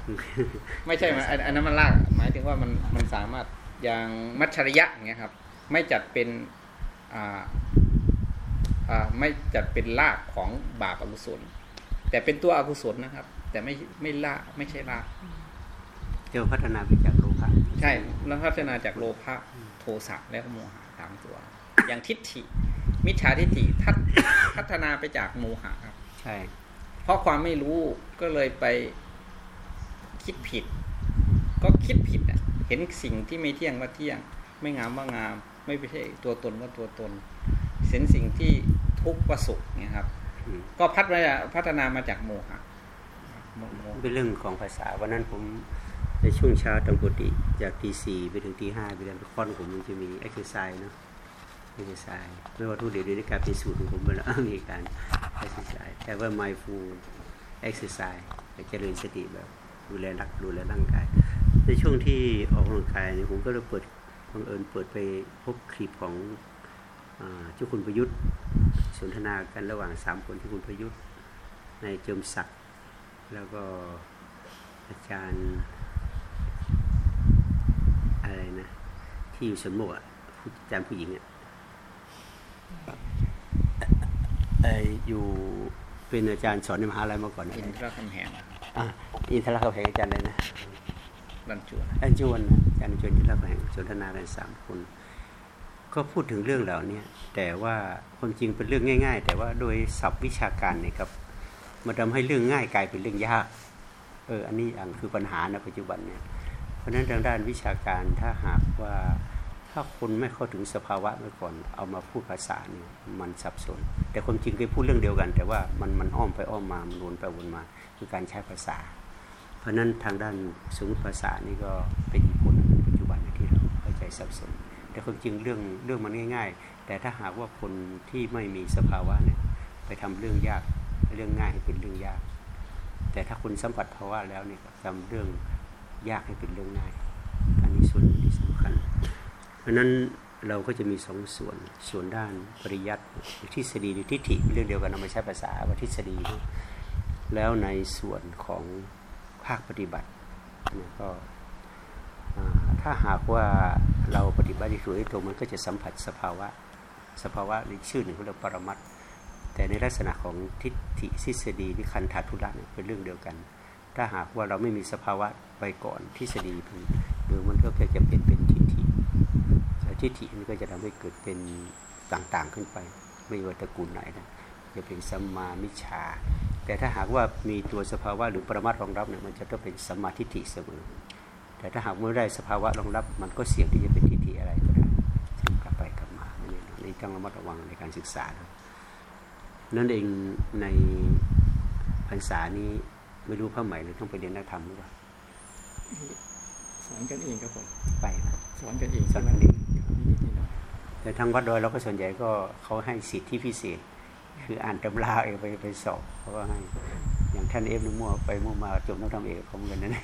ไม่ใช่มันอันอันนั้นมันราก หมายถึงว่ามันมันสามารถอย่างมัชชริยะอย่างเงี้ยครับ ไม่จัดเป็นอ่าอ่าไม่จะเป็นรากของบาปอกุศล แต่เป็นตัวอกุศลนะครับ แต่ไม่ไม่ละไม่ใช่รากเดี๋ยวพัฒนาไปจากโลภะใช่แล้วพัฒนาจากโลภะโทสะและก็โมหะตามตัว อย่างทิฏฐิ มิจฉาทิฏฐิทัศพัฒนาไปจากโมหะครับ ใช่ เพราะความไม่รู้ก็เลยไปคิดผิด ก็คิดผิดอะ เห็นสิ่งที่ไม่เที่ยงว่าเที่ยง ไม่งามว่างาม ไม่ใช่ตัวตนว่าตัวตนเห็นสิ่งที่ทุกข์ว่าสุขเนี่ยครับอืมก็พัฒนาพัฒนามาจากโมหะโมโมเป็นเรื่องของภาษาวันนั้นผมในช่วงเช้าตามปกติจากตีสี่ไปถึงตีห้าไปเรียนคอนผมมันจะมีเอ็กซ์ไซส์เนาะ เอ็กซ์ไซส์ไม่ว่าทุเดี๋ยวนี้กลารเป็นสูตรของผมไปแล้วมีการเอ็กซ์ไซส์แต่ว่า mindful exercise ไปเจริญสติแบบดูแลรักดูแลร่างกาย ในช่วงที่ออกกำลังกายเนี่ยผมก็เลยเปิดบังเอิญเปิดไปพบคลิปของอาเจ้าคุณประยุทธ์สนทนากันระหว่างสามคนที่คุณประยุทธ์ในเจิมศักดิ์แล้วก็อาจารย์อะไรนะ ที่อยู่สวนโมกอะผู้อาจารย์ผู้หญิงอะ อ่ออยู่เป็นอาจารย์สอนในมหาลัยมาก่อนนะอินทรคำแหงอะอินทรเขาแห่งอาจารย์เลยนะรันจวนอาจารย์จวนนะอาจารย์จวนที่เราแห่งสนทนากันสามคน ก็พูดถึงเรื่องเหล่านี้แต่ว่าความจริงเป็นเรื่องง่าย ๆ แต่ว่าโดยศัพท์วิชาการเนี่ยครับมันทำให้เรื่องง่ายกลายเป็นเรื่องยากเอออันนี้อย่างคือปัญหาในปัจจุบันเนี่ยเพราะฉะนั้นทางด้านวิชาการถ้าหากว่า ถ้าคนไม่เข้าถึงสภาวะเมื่อก่อน เอามาพูดภาษาเนี่ยมันสับสน แต่ความจริงเคยพูดเรื่องเดียวกัน แต่ว่ามันมันอ้อมไปอ้อมมา มันวนไปวนมา คือการใช้ภาษา เพราะฉะนั้นทางด้านสมมติภาษานี่ก็เป็นอีกคนหนึ่งในปัจจุบันที่เราเข้าใจสับสน แต่ความจริงเรื่องเรื่องมันง่าย ๆ แต่ถ้าหากว่าคนที่ไม่มีสภาวะเนี่ยไปทำเรื่องยากเรื่องง่ายให้เป็นเรื่องยาก แต่ถ้าคุณสัมผัสภาวะแล้วเนี่ยทำเรื่องยากให้เป็นเรื่องง่าย อันนี้ส่วนที่สำคัญ ราะนั้นเราก็จะมีสองส่วนส่วนด้านปริยัติทฤษฎีหรือทิฏฐิเป็นเรื่องเดียวกันเราม่ใช้ภาษาว่าทฤษฎี แล้วในส่วนของภาคปฏิบัติเนี่ยก็ถ้าหากว่าเราปฏิบัติที่ถูกตรงมันก็จะสัมผัสสภาวะสภาวะในชื่อหนึ่งเขาเรียกปรมัตแต่ในลักษณะของทิฏฐิทฤษฎีหรือคันธาธุระเนี่ยเป็นเรื่องเดียวกัน ถ้าหากว่าเราไม่มีสภาวะไปก่อนทฤษฎีหรือมันก็จะเป็นเป็น ทิฏฐิแต่ทิฏฐิมันก็จะทำให้เกิดเป็นต่างๆขึ้นไป ไม่ว่าตระกูลไหนนะจะเป็นสัมมามิจฉาแต่ถ้าหากว่ามีตัวสภาวะหรือปรมัตถ์รองรับเนี่ยมันจะต้องเป็นสัมมาทิฏฐิเสมอ แต่ถ้าหากไม่ได้สภาวะรองรับ มันก็เสี่ยงที่จะเป็นทิฏฐิอะไรก็ได้ซึ่งกลับไปกลับมาอันนี่นี่ต้องระมัดระวังในการศึกษาด้วยนั่นเองในพรรษานี้ไม่รู้ผ้าไหม่เลยต้องไปเรียนนักธรรมหรือเปล่าสอนกันเองครับผมไปนะสอนกันเองสอนกันเอง แต่ทางวัดดอยเราก็ส่วนใหญ่ก็เขาให้สิทธิพิเศษ คืออ่านตำราเองไปไปสอบเขาก็ให้อย่างท่านเอฟนี่มัวไปมั่วมาจบนักธรรมเอกเขาเหมือนกันน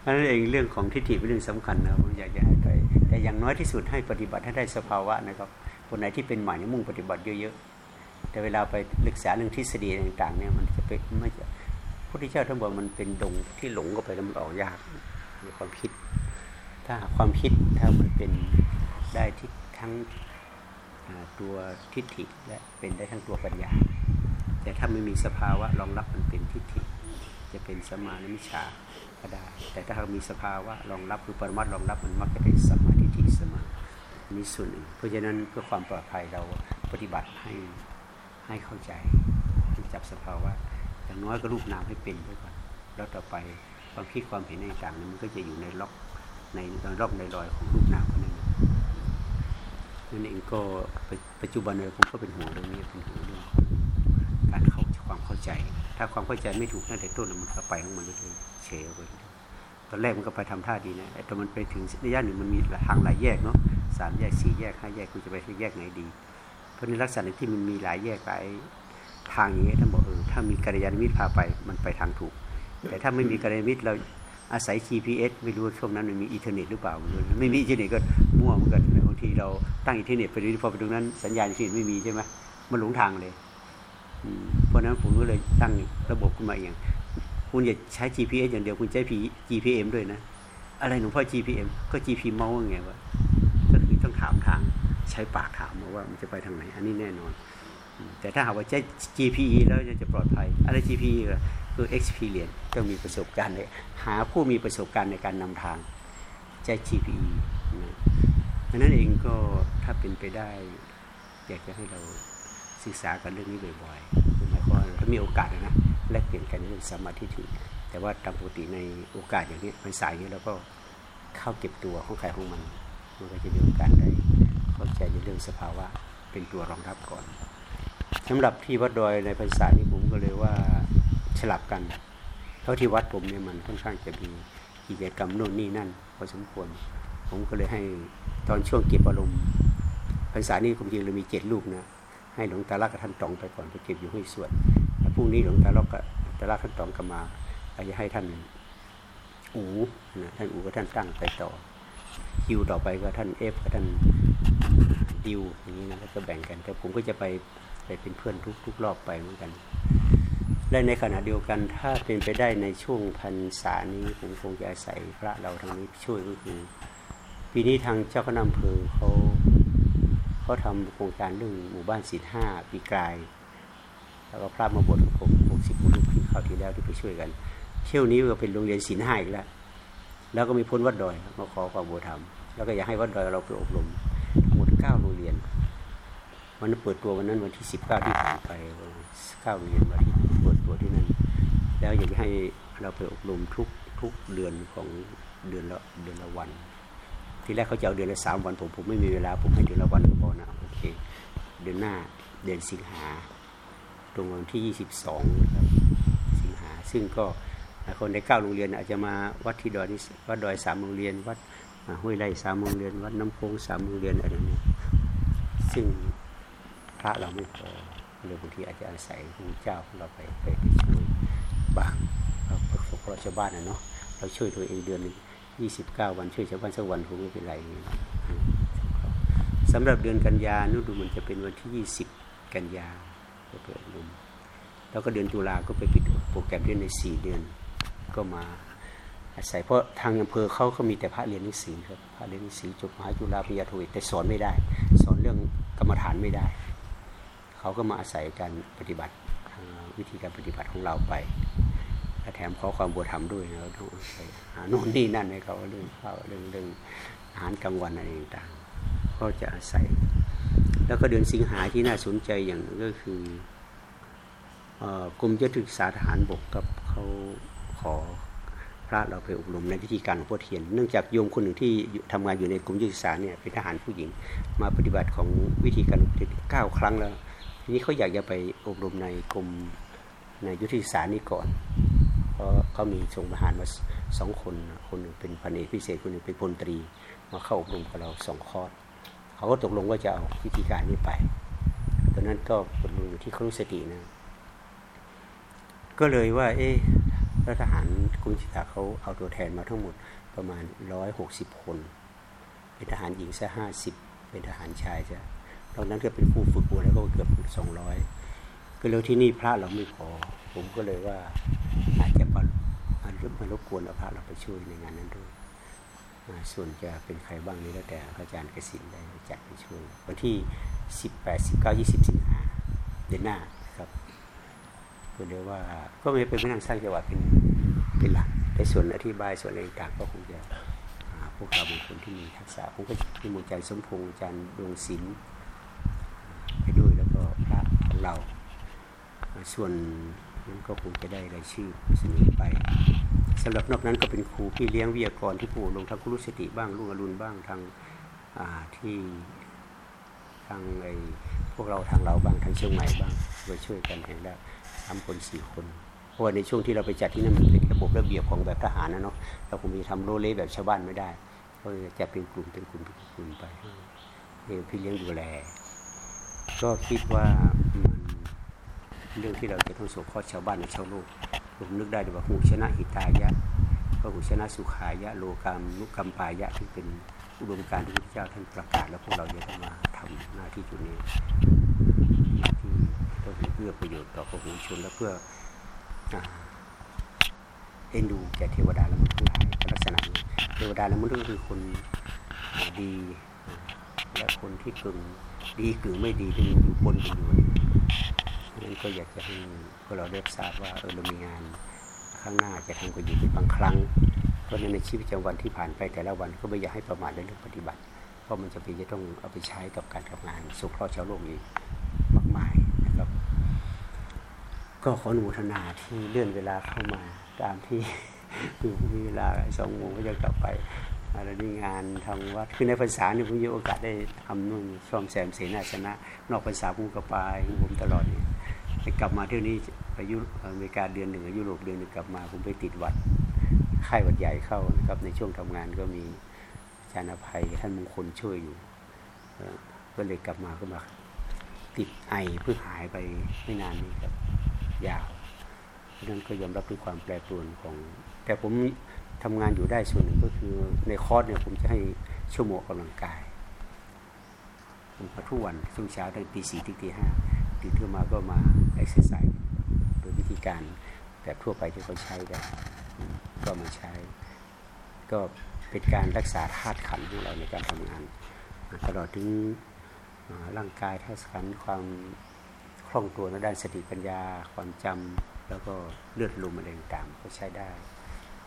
เพราะนั้นเองเรื่องของทิฏฐิเป็นเรื่องสำคัญนะผมอยากจะให้ไปแต่อย่างน้อยที่สุดให้ปฏิบัติให้ได้สภาวะนะครับคนไหนที่เป็นใหม่เนี่ยมุ่งปฏิบัติเยอะๆแต่เวลาไปศึกษาเรื่องทฤษฎีต่างๆเนี่ยมันจะเป็นไม่จะพระพุทธเจ้าท่านบอกมันเป็นดงที่หลงก็ไปแล้วมันออกยากในความคิด ถ้าความคิดถ้ามันเป็น ได้ที่ทั้งตัวทิฏฐิและเป็นได้ทั้งตัวปัญญา แต่ถ้าไม่มีสภาวะรองรับมันเป็นทิฏฐิ จะเป็นสมมาและมิจฉาก็ได้ แต่ถ้าเรามีสภาวะรองรับคือปรมัตถ์รองรับมันมักจะเป็นสมมาทิฏฐิสมออันนี้ส่วนหนึ่งเพราะฉะนั้นเพื่อความปลอดภัยเราปฏิบัติให้ให้เข้าใจให้จับสภาวะอย่างน้อยก็รูปนามให้เป็นไว้ก่อนแล้วต่อไปความคิดความเห็นต่างนั้นมันก็จะอยู่ในล็อกในในร่องในรอยของรูปนามคนนั้ นั่นเองก็ปัจจุบันเลยผมก็เป็นห่วงเรื่องนี้เป็นห่วงเรื่องการเข้าความเข้าใจ ถ้าความเข้าใจไม่ถูกตั้งแต่ต้นมันก็ไปของมันเรื่อยๆเฉยไปตอนแรกมันก็ไปทำท่าดีนะแต่ตอมันไปถึงระยะหนึ่งมันมีทางหลายแยกเนาะสามแยกสี่แยกห้าแยกคุณจะไปที่แยกไหนดี เพราะในลักษณะที่มันมีหลายแยกหลายทางอย่างนี้ท่านบอกเออถ้ามีกัลยาณมิตรพาไปมันไปทางถูก แต่ถ้าไม่มีกัลยาณมิตรเราอาศัย GPS ไม่รู้ช่วงนั้นมันมีอินเทอร์เน็ตหรือเปล่าไม่มีอินเทอร์เน็ตก็มั่วเหมือนกัน เราตั้งอินเทอร์เน็ตไปดูพอไปตรงนั้นสัญญาณอินเทอร์เน็ตไม่มีใช่ไหมมันหลงทางเลยเพราะนั้นผมก็เลยตั้งระบบขึ้นมาอย่างคุณอย่าใช้ GPS อย่างเดียวคุณใช้ GPM ด้วยนะ อะไรหลวงพ่อ GPM ก็ GP เมาส์ไงวะก็คือต้องถามทางใช้ปากถามมาว่ามันจะไปทางไหน อันนี้แน่นอน แต่ถ้าหากว่าใช้ GPE แล้วจะปลอดภัย อะไร GPE ก็คือ experience ต้องมีประสบการณ์เลยหาผู้มีประสบการณ์ในการนำทางใช้ GPE นะ ดังนั้นเองก็ถ้าเป็นไปได้อยากจะให้เราศึกษากันเรื่องนี้บ่อยๆคือหมายความถ้ามีโอกาสนะแลกเปลี่ยนกันเรื่องสมาธิถือแต่ว่าตามปกติในโอกาสอย่างนี้เป็นสายอย่างนี้เราก็เข้าเก็บตัวของใครของมันมันก็จะมีโอกาสได้เข้าใจในเรื่องสภาวะเป็นตัวรองรับก่อนสำหรับที่วัดดอยในภาษานี้ผมก็เลยว่าสลับกัน เท่าที่วัดผมเนี่ยมันค่อนข้างจะมีกิจกรรมโน่นนี่นั่นพอสมควร ผมก็เลยให้ ตอนช่วงเก็บอารมณ์ภาษานี้ผมจริงเรามีเจ็ดลูกนะให้หลวงตาลักกับท่านตองไปก่อนไปเก็บอยู่ให้สวนแล้วพรุ่งนี้หลวงตาลักกับตาลักท่านตองก็มาอาจจะให้ท่านอูนะท่านอูกับท่านตั้งไปต่อคิวต่อไปก็ท่านเอฟกับท่านดิวอย่างนี้นะแล้วก็แบ่งกัน แต่ผมก็จะไปไปเป็นเพื่อนทุกทุกรอบไปเหมือนกันและในขณะเดียวกันถ้าเป็นไปได้ในช่วงพรรษานี้ผมคงจะอาศัยพระเราทางนี้ช่วยก็คือ ปีนี้ทางเจ้าคณะอำเภอเขาเขาทำโครงการเรื่องหมู่บ้านศีลห้าปีกลาย แล้วก็พระมาบวชกับผมหกสิบรูปที่เข้าที่แล้วที่ไปช่วยกัน เที่ยวนี้ก็เป็นโรงเรียนศีลห้าอีกแล้ว แล้วก็มีพ้นวัดดอยมาขอความบัวธรรม แล้วก็อยากให้วัดดอยเราไปอบรมหมดเก้าโรงเรียนวันนั้นเปิดตัววันนั้นวันที่สิบเก้าที่ผ่านไปเก้าโรงเรียนวันที่เปิดตัวที่นั่น แล้วอยากให้เราไปอบรมทุกทุกเดือนของเดือนละเดือนละวัน ทีแรกเขาจะเอาเดือนละสามวันผมผมไม่มีเวลาผมให้เดือนละวันก็พอนะโอเคเดือนหน้าเดือนสิงหาตรงวันที่ยี่สิบสองครับสิงหาซึ่งก็คนในเก้าโรงเรียนอาจจะมาวัดที่ดอยนี่วัดดอยสามโรงเรียน วัดห้วยไร่สามโรงเรียน วัดน้ำโพงสามโรงเรียนอะไรนี้ซึ่งพระเราไม่พอเลยบางทีอาจจะอาศัยพระเจ้าของเราไปไปช่วยบางเราะเราชาวบ้านนะเนาะเราช่วยตัวเองเดือนหนึง ยี่สิบเก้าวันช่วยชาวบ้านสักวันคงไม่เป็นไรสำหรับเดือนกันยานู่นดูมันจะเป็นวันที่ยี่สิบกันยาจะเปิดลมแล้วก็เดือนตุลาก็ไปปิดโปรแกรมเรียนในสี่เดือนก็มาอาศัยเพราะทางอำเภอเขาเขามีแต่พระเรียนหนังสือครับพระเรียนหนังสือจบมหาจุฬาปริญญาโทแต่สอนไม่ได้ สอนเรื่องกรรมฐานไม่ได้ เขาก็มาอาศัยการปฏิบัติวิธีการปฏิบัติของเราไป แถมขอความบัวธรรมด้วยนะต้องไปหาโน่นนี่นั่นให้เขาเรื่องข้าวเรื่องเรื่องอาหารกลางวันอะไรต่างๆก็จะอาศัย แล้วก็เดือนสิงหาที่น่าสนใจอย่างก็คือกรมยุทธศึกษาทหารบกกับเขาขอพระเราไปอบรมในวิธีการของพ่อเทียน เนื่องจากโยมคนหนึ่งที่อยู่ทำงานอยู่ในกรมยุทธศึกษาเนี่ยเป็นทหารผู้หญิง มาปฏิบัติของวิธีการเก้าครั้งแล้ว ทีนี้เขาอยากจะไปอบรมในกรมในยุทธศึกษานี้ก่อน เพราะเขามีส่งทหารมาสองคนคนหนึ่งเป็นพันเอกพิเศษคนหนึ่งเป็นพลตรีมาเข้าอบรมกับเราสองคอร์สเขาก็ตกลงว่าจะเอาวิธีการนี้ไปตอนนั้นก็อบรมอยู่ที่ครุสตินะก็เลยว่า เอ๊ะรัฐทหารกรุงศรีตาเขาเอาตัวแทนมาทั้งหมดประมาณร้อยหกสิบคน เป็นทหารหญิงซะห้าสิบเป็นทหารชายจะตอนนั้นก็เป็นผู้ฝึกหัวแล้วก็เกือบสองร้อย ก็เลยที่นี่พระเราไม่พอ ผมก็เลยว่า อาจจะมามารบกวนเอาพระเราไปช่วยในงานนั้นด้วยส่วนจะเป็นใครบ้างนี่แล้วแต่พระอาจารย์กสินได้จัดไปช่วยวันที่สิบแปดสิบเก้ายี่สิบสิงหาเดือนหน้านะครับก็เรียกว่าก็ไม่เป็นไม่นั่งสร้างจังหวะเป็นเป็นหลักแต่ส่วนอธิบายส่วนอะไรต่างก็คงจะพวกเราบางคนที่มีทักษะผมก็มีหมอาจสมพงษ์อาจารย์ดวงศิลป์ไปด้วยแล้วก็พระของเรา ส่วนนั้นก็คงจะได้รายชื่อเสนอไปสำหรับนอกนั้นก็เป็นครูพี่เลี้ยงวิทยากรที่ผู้ลงทางครุสติบ้างลุงอรุณบ้างทางที่ทางไอ้พวกเราทางเราบ้างทางเชียงใหม่บ้างไปช่วยกันแห่งละสามคนสี่คนเพราะว่าในช่วงที่เราไปจัดที่นั่นมันเป็นระบบระเบียบของแบบทหารนะเนาะเราคงมีทำโรเล่แบบชาวบ้านไม่ได้ก็เลยจะเป็นกลุ่มเป็นกลุ่มเป็นกลุ่มไปให้พี่เลี้ยงดูแลก็คิดว่า เรื่องที่เราจะต้องสงเคราะห์ชาวบ้านในชาวโลกผมนึกได้เลยว่าหูชนะหิตายะพระหูชนะสุขายะโลกามนุกรรมปายะที่เป็นอุดมการที่พระเจ้าท่านประกาศ แล้วพวกเราจะต้องมาทำหน้าที่จุดนี้หน้าที่ต้องเพื่อประโยชน์ต่อพระหูชนและเพื่อเอ็นดูแก่เทวดาและมนุษย์ทั้งหลายลักษณะนี้เทวดาและมนุษย์ก็คือคนดีและคนที่กึ่งดีกึ่งไม่ดีที่มันอยู่บนกันอยู่ นั้นก็อยากจะให้พวกเราได้ทราบว่าเออเรามีงานข้างหน้าจะทำกันอยู่เป็นบางครั้ง เพราะในชีวิตประจำวันที่ผ่านไปแต่ละวันก็ไม่อยากให้ประมาทในเรื่องปฏิบัติ เพราะมันจะเป็นจะต้องเอาไปใช้กับการทำงานสงเคราะชาวโลกอีกมากมายนะครับ ก็ขออนุโมทนาที่เลื่อนเวลาเข้ามาตามที่คือมีเวลาสองโมงก็จะกลับไปอะไรนี่งานทางวัดคือในภาษาเนี่ยผมมีโอกาสได้ทำนู่นซ่อมแซมเสนาสนะ นอกภาษาผมก็ไปผมตลอดเนี่ย กลับมาเที่ยวนี้ไปยุโรอเมริกาเดือนหนึ่งยุโรปเดือนหนึ่งกลับมาผมไปติดหวัดไข้หวัดใหญ่เข้านะครับ ในช่วงทำงานก็มีอาจารย์อภัยท่านมงคลช่วยอยู่ก็เลยกลับมาก็มาติดไอเพิ่งหายไปไม่นานนี้ครับ ยาวเพราะนั้นก็ยอมรับด้วยความแปรปรวนของ แต่ผมทำงานอยู่ได้ส่วนหนึ่งก็คือในคอร์สเนี่ยผมจะให้ชั่วโมงออกำลังกาย ผมทุกวันช่วงเช้าตั้งตีสี่ถึงตีห้า ตื่นขึ้นมาก็มาเอ็กซ์ไซส์โดยวิธีการแบบทั่วไปที่เขาใช้กันก็มาใช้ ก็เป็นการรักษาธาตุขันของเราในการทำงาน ตลอดถึงร่างกายธาตุขันความคล่องตัวในด้านสติปัญญา ความจำแล้วก็เลือดลมอะไรต่างๆก็ใช้ได้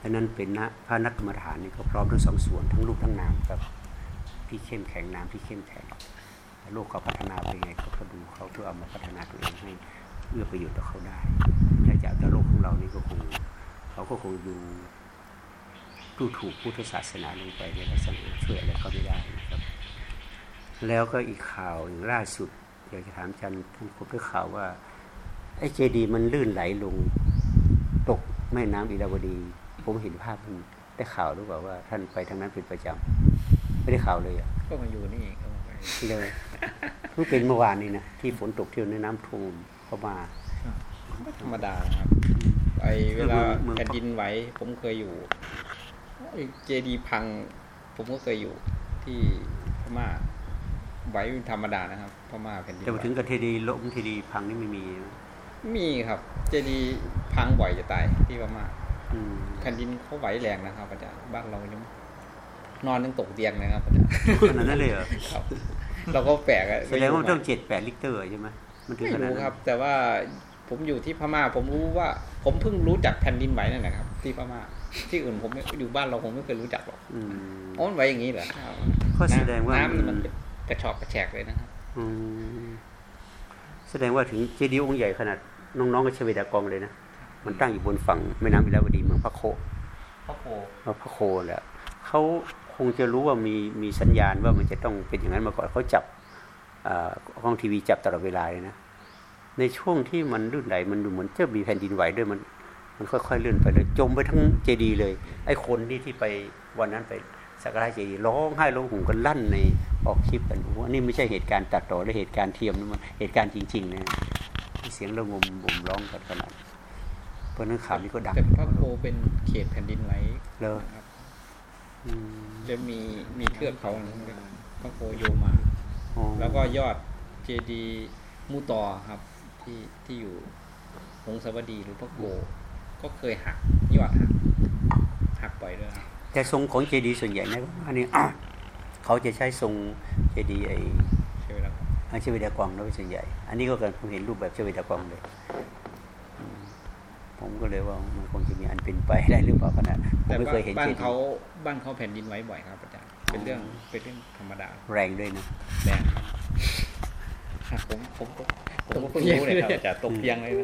ดังนั้นเป็นนะพระนักกรรมฐานนี่ก็พร้อมทั้งสองส่วนทั้งรูปทั้งนามครับที่เข้มแข็งนามที่เข้มแข็ง โลกเขาพัฒนาไปไงเขาก็ดูเขาเพื่อเอามาพัฒนาตัวเองให้เอื้อประโยชน์ต่อเขาได้ถ้าจะเอาแต่โลกของเรานี่ก็คงเขาก็คงดูดูถูกพุทธศาสนาลงไปในลักษณะช่วยอะไรก็ไม่ได้นะครับ แล้วก็อีกข่าวอย่างล่าสุดอยากจะถามอาจันท่านผมได้ข่าวว่าไอ้เจดีย์มันลื่นไหลลงตกแม่น้ำอิราวดี ผมเห็นภาพมันได้ข่าวหรือเปล่าว่า ท่านไปทางนั้นเป็นประจำไม่ได้ข่าวเลยอะก็มาอยู่นี่ก็มาไปเลย เพิ่งเป็นเมื่อวานนี้นะที่ฝนตกเที่ยวในน้ำท่วมเข้ามาธรรมดานะครับไอเวลาเมืองแผ่นดินไหวผมเคยอยู่เจดีพัง ผมก็เคยอยู่ที่พม่าไหวเป็นธรรมดานะครับพม่าแผ่นดินแต่ไหมาวถึงกับเทดีย์ล้มเทดีย์พังนี่ไม่มีนะมีครับ เจดีพังบ่อยจะตายที่พม่าอืมแผ่นดินเขาไหวแรงนะครับอาจารย์บ้านเรายังนอนยังตกเตียงเลยครับอาจารย์ขนาดนั้นเลยเหรอครับ เราก็แปลกอะแสดงว่ามันต้องเจ็ดแปดลิตรใช่ไหมมันถึงไม่ขนาดรู้นั้นครับ แต่ว่าผมอยู่ที่พม่า ผมรู้ว่า ผมเพิ่งรู้จักแผ่นดินไหวนั่นแหละครับ ที่พม่าที่อื่นผมไม่อยู่บ้านเราผมไม่เคยรู้จักหรอกอืมอ๋อมันไหวอย่างนี้เหรอก็แสดงว่าน้ำมัมันนกระชอกกระแฉกเลยนะครับอืมแสดงว่าถึงเจดีย์องค์ใหญ่ขนาดน้องๆก็เชเวดากองเลยนะมันตั้งอยู่บนฝั่งแม่น้ำอิราวดีเมืองพระโคพระโคเมืองพระโคแหละเขา คงจะรู้ว่ามีมีสัญญาณว่ามันจะต้องเป็นอย่างนั้นมาก่อนเขาจับอ่าห้องทีวีจับตลอดเวลาเลยนะในช่วงที่มันลื่นไหลมันดูเหมือนจะมีแผ่นดินไหวด้วยมัน มันค่อยๆเลื่อนไปเลยจมไปทั้งเจดีย์เลย ไอ้คนที่ที่ไปวันนั้นไปสักการะเจดีย์ร้องไห้ร้องห่มกันลั่นในออกคลิปกันว่านี่ไม่ใช่เหตุการณ์ตัดต่อหรือเหตุการณ์เทียมนะมันเหตุการณ์จริงๆนะเสียงระงมบ่มร้องกันขนาดเพราะฉะนั้นข่าวนี้ก็ดังแต่พระโคเป็นเขตแผ่นดินไหวแล้วนะครับอืม จะมีมีเทือกเขานะครับพระโคโยมาอ๋อแล้วก็ยอดเจดีย์มูตอครับ ที่ที่อยู่หงสาวดีหรือพระโกก็เคยหักยอดหักหักบ่อยด้วยครับแต่ทรงของเจดีย์ส่วนใหญ่ในพม่านี่เขาจะใช้ทรงเจดีย์ไอ้ใช่ไหมล่ะครับอาเชเวดากองนะเป็นส่วนใหญ่ อันนี้ก็เกิดผมเห็นรูปแบบเชเวดากองเลยอืม ผมก็เลยว่ามันคงจะมีอันเป็นไปได้หรือเปล่าขนาดผมแต่ไม่บ้าเคยเห็นบ้าเจนดีเขาย์บ้านเขาแผ่นดินไหวบ่อยครับอาจารย์เป็นเรื่องเป็นเรื่องธรรมดา แรงด้วยนะแรงครับผมผมผมผมก็เพิ่งรู้เลยครับอาจารย์ตกเตียงเลยนะ